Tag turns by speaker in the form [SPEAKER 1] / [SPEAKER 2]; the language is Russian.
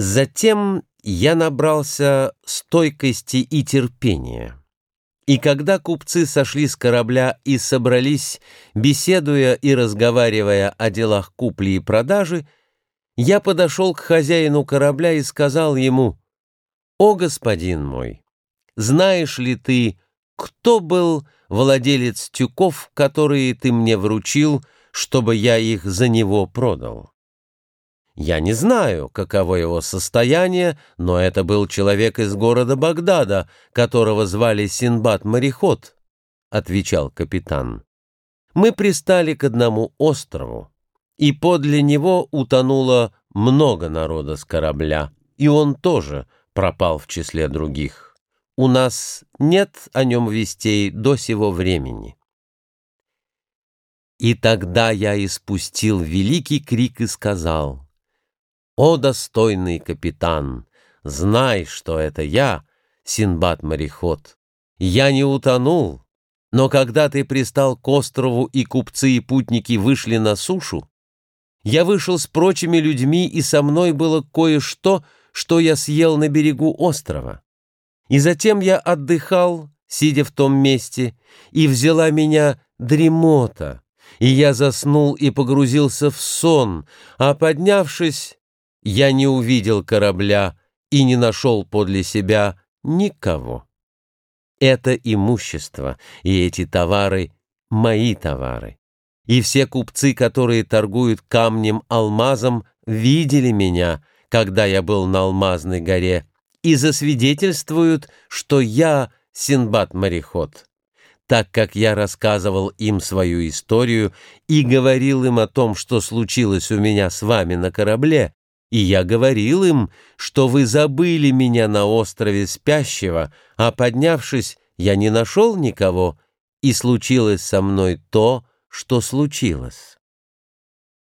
[SPEAKER 1] Затем я набрался стойкости и терпения. И когда купцы сошли с корабля и собрались, беседуя и разговаривая о делах купли и продажи, я подошел к хозяину корабля и сказал ему, «О, господин мой, знаешь ли ты, кто был владелец тюков, которые ты мне вручил, чтобы я их за него продал?» Я не знаю, каково его состояние, но это был человек из города Багдада, которого звали Синбад-мореход, — отвечал капитан. Мы пристали к одному острову, и подле него утонуло много народа с корабля, и он тоже пропал в числе других. У нас нет о нем вестей до сего времени. И тогда я испустил великий крик и сказал — «О, достойный капитан, знай, что это я, Синбад-мореход. Я не утонул, но когда ты пристал к острову и купцы и путники вышли на сушу, я вышел с прочими людьми, и со мной было кое-что, что я съел на берегу острова. И затем я отдыхал, сидя в том месте, и взяла меня дремота, и я заснул и погрузился в сон, а поднявшись, я не увидел корабля и не нашел подле себя никого. Это имущество и эти товары — мои товары. И все купцы, которые торгуют камнем-алмазом, видели меня, когда я был на Алмазной горе, и засвидетельствуют, что я Синбад-мореход. Так как я рассказывал им свою историю и говорил им о том, что случилось у меня с вами на корабле, и я говорил им, что вы забыли меня на острове спящего, а поднявшись, я не нашел никого, и случилось со мной то, что случилось.